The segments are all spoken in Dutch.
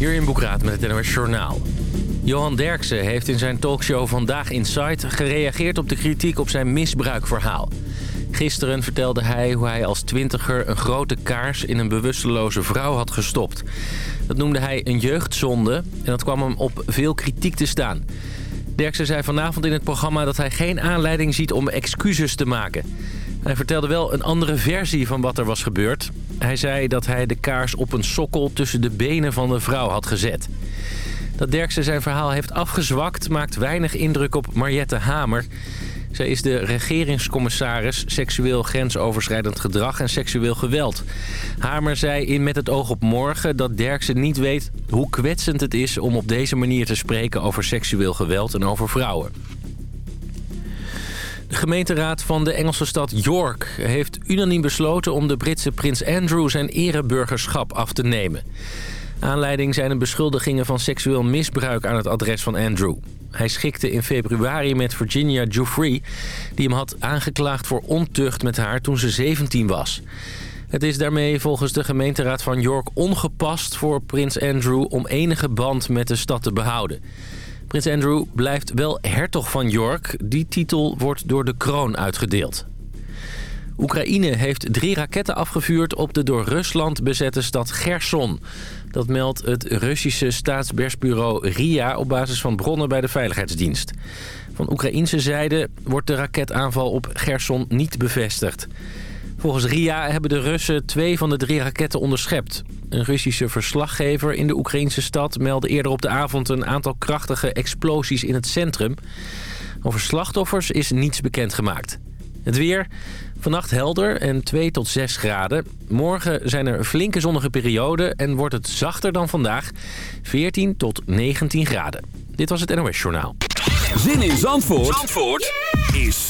Hier in Boekraat met het NOS Journaal. Johan Derksen heeft in zijn talkshow Vandaag Inside gereageerd op de kritiek op zijn misbruikverhaal. Gisteren vertelde hij hoe hij als twintiger een grote kaars in een bewusteloze vrouw had gestopt. Dat noemde hij een jeugdzonde en dat kwam hem op veel kritiek te staan. Derksen zei vanavond in het programma dat hij geen aanleiding ziet om excuses te maken. Hij vertelde wel een andere versie van wat er was gebeurd. Hij zei dat hij de kaars op een sokkel tussen de benen van de vrouw had gezet. Dat Derksen zijn verhaal heeft afgezwakt maakt weinig indruk op Mariette Hamer. Zij is de regeringscommissaris seksueel grensoverschrijdend gedrag en seksueel geweld. Hamer zei in Met het oog op morgen dat Derksen niet weet hoe kwetsend het is om op deze manier te spreken over seksueel geweld en over vrouwen. De gemeenteraad van de Engelse stad York heeft unaniem besloten om de Britse prins Andrew zijn ereburgerschap af te nemen. Aanleiding zijn de beschuldigingen van seksueel misbruik aan het adres van Andrew. Hij schikte in februari met Virginia Giuffre... die hem had aangeklaagd voor ontucht met haar toen ze 17 was. Het is daarmee volgens de gemeenteraad van York ongepast voor prins Andrew... om enige band met de stad te behouden. Prins Andrew blijft wel hertog van York. Die titel wordt door de kroon uitgedeeld. Oekraïne heeft drie raketten afgevuurd op de door Rusland bezette stad Gerson. Dat meldt het Russische staatspersbureau RIA op basis van bronnen bij de Veiligheidsdienst. Van Oekraïnse zijde wordt de raketaanval op Gerson niet bevestigd. Volgens RIA hebben de Russen twee van de drie raketten onderschept. Een Russische verslaggever in de Oekraïnse stad meldde eerder op de avond een aantal krachtige explosies in het centrum. Over slachtoffers is niets bekendgemaakt. Het weer, vannacht helder en 2 tot 6 graden. Morgen zijn er flinke zonnige perioden en wordt het zachter dan vandaag. 14 tot 19 graden. Dit was het NOS Journaal. Zin in Zandvoort, Zandvoort is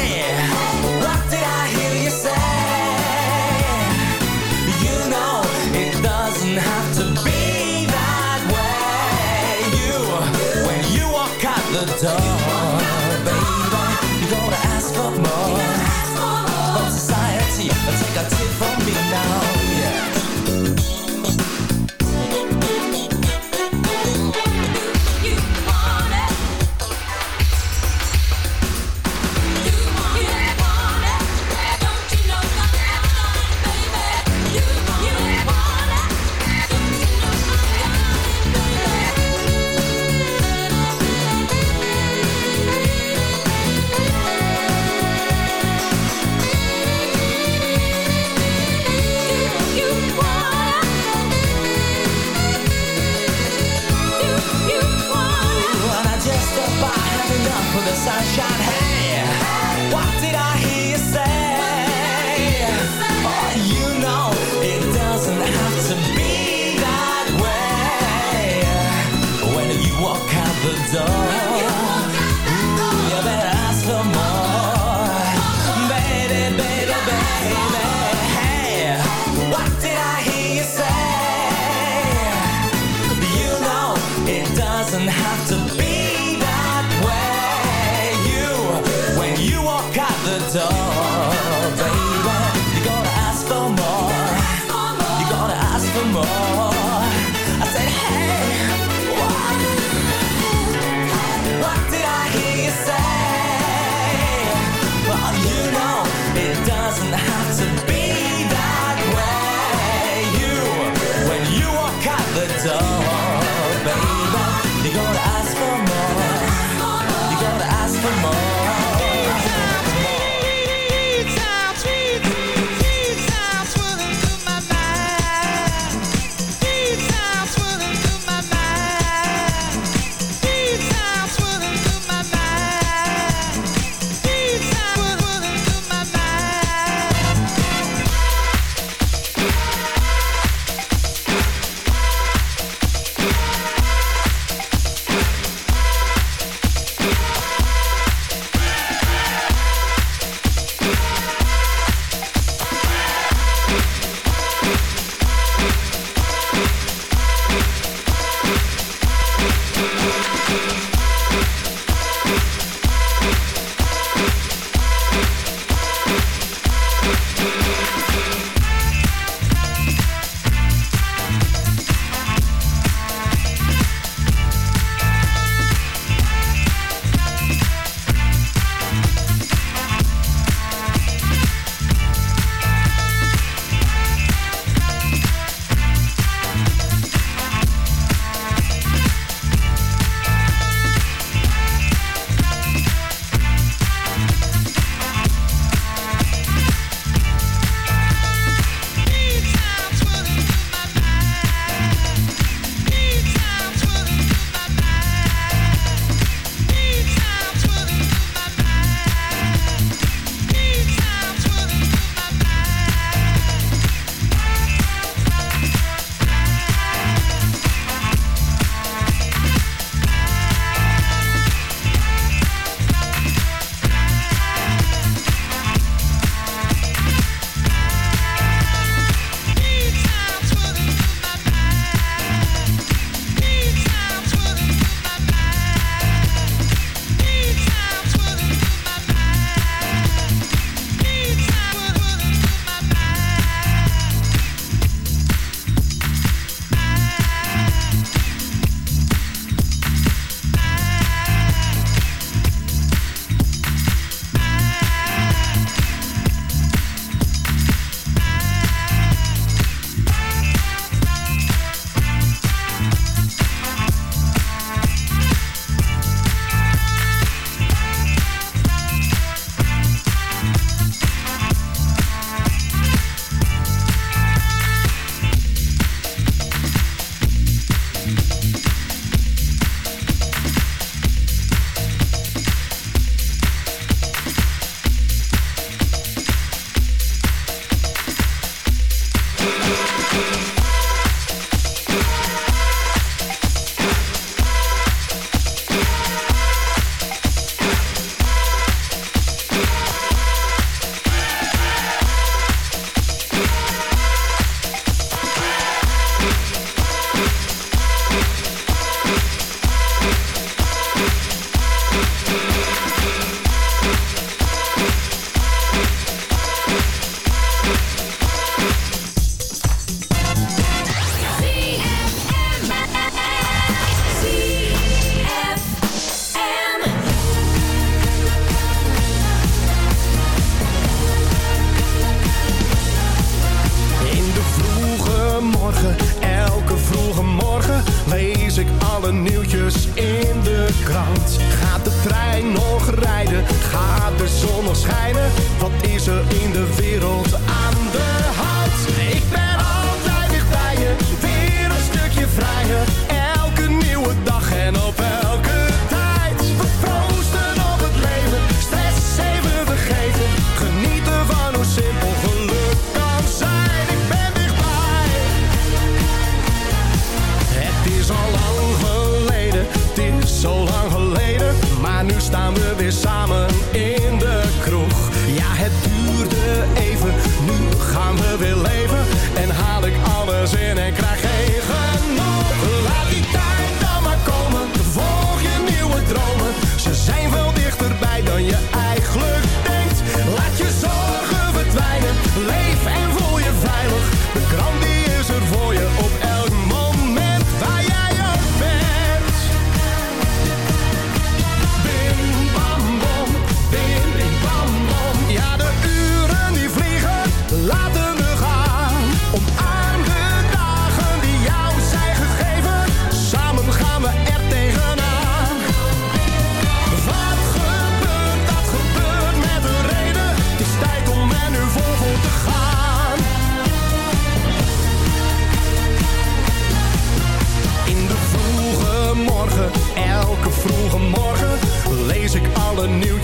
door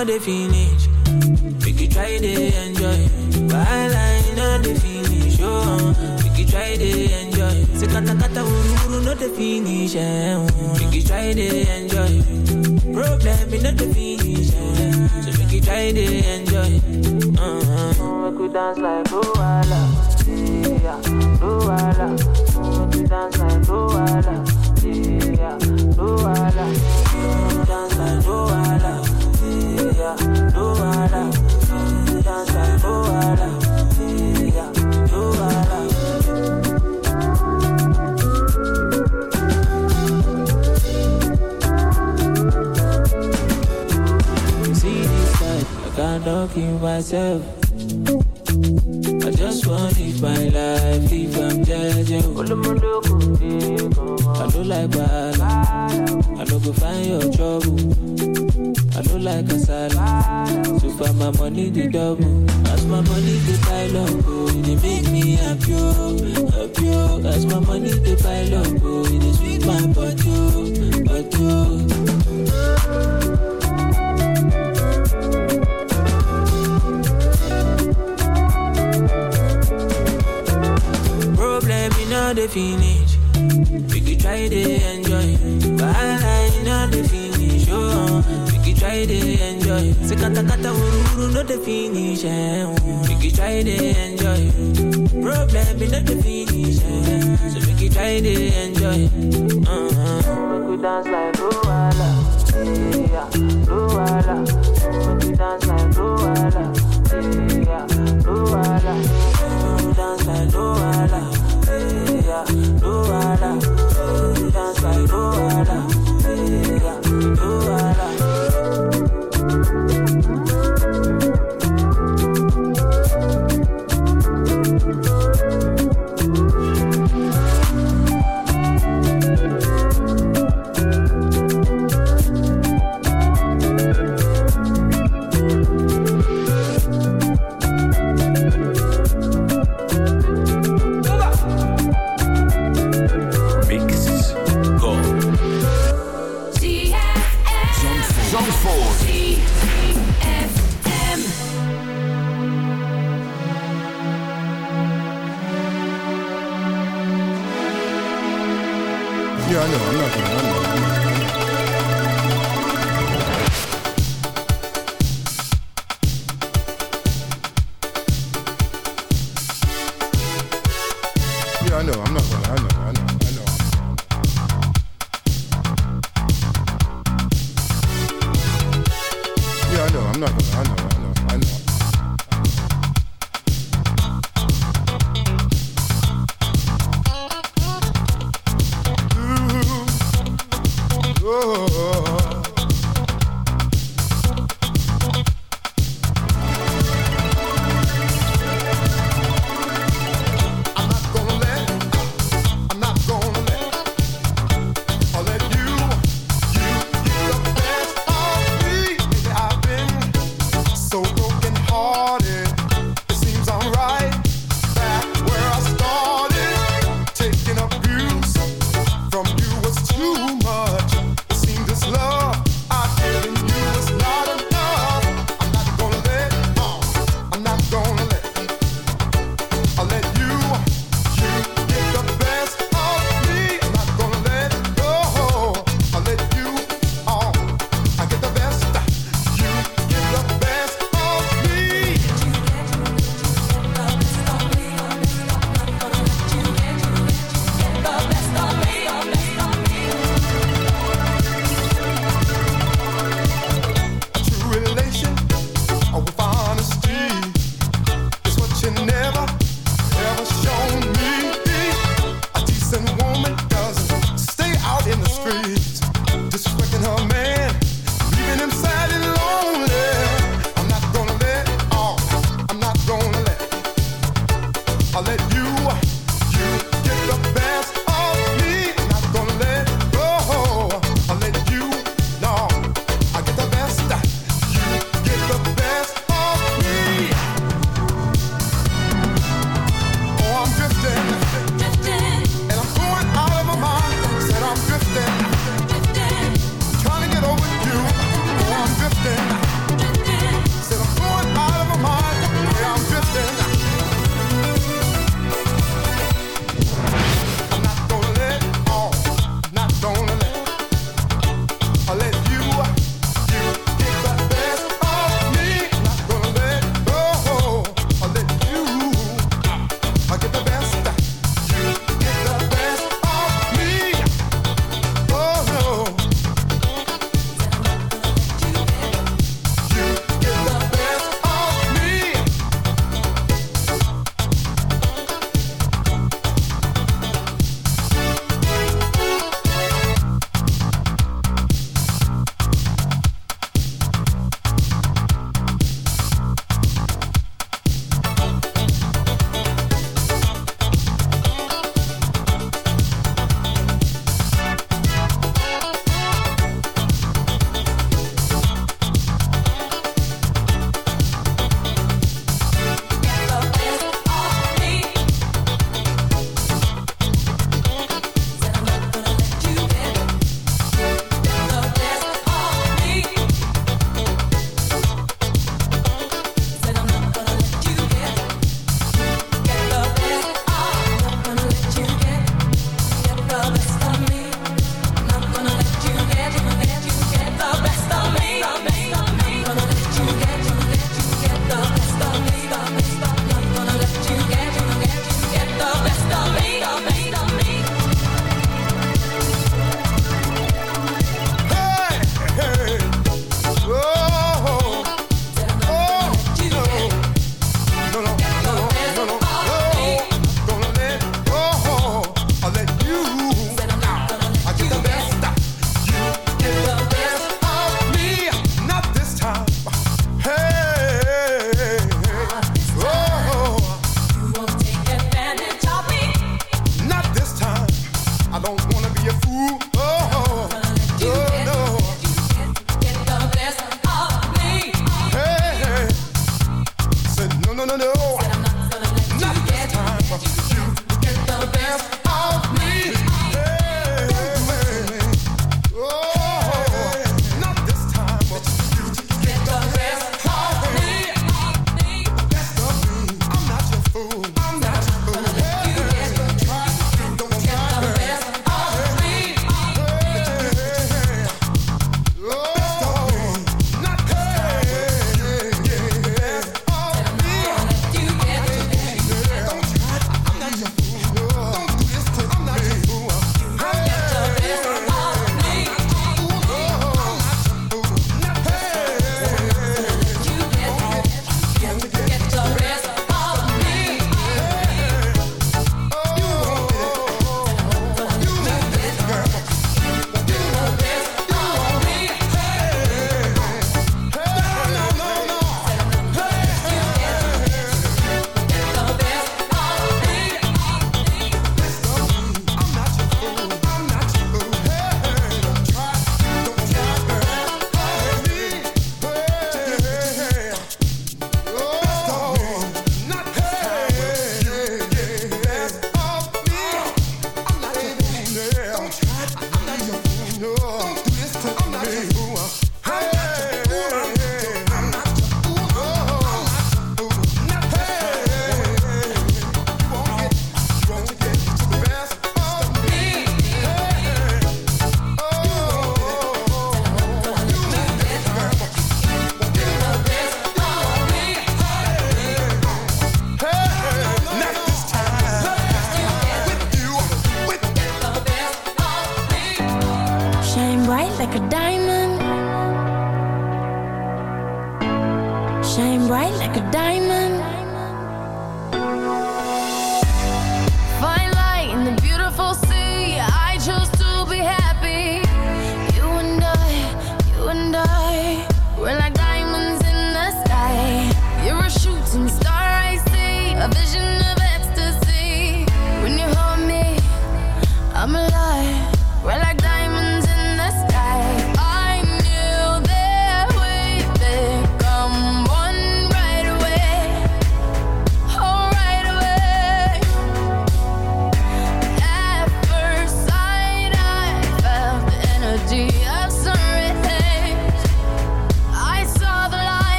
know the finish. Make you try to enjoy. While I know the finish, oh, make you try to enjoy. Say kata kata uru uru know the finish, eh, oh. Make you try to enjoy. Problem in the finish, eh. So make you try to enjoy. Uh-huh. Make you dance like Luala, yeah, Luala. Make you dance like Luala, yeah, Luala. Make you I myself. I just want live my life, if I'm judging. I don't like bad, I don't go find your trouble. I don't like a salad, so far my money the double. As my money the pile up, oh, it make me happy, oh, happy. oh. As my money the pile up, oh, it sweet my body, oh, body. oh. Problem in all the finish. We could try to enjoy. But I know the finish try to enjoy. Se kata kata wuru wuru no the finish. Make you try to enjoy. Problem be not the finish. So make you try to enjoy. Uh -huh. Make you dance like Luwala. Yeah, Luwala. Make you dance like Luwala.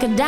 Like a diamond.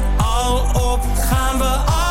al op? Gaan we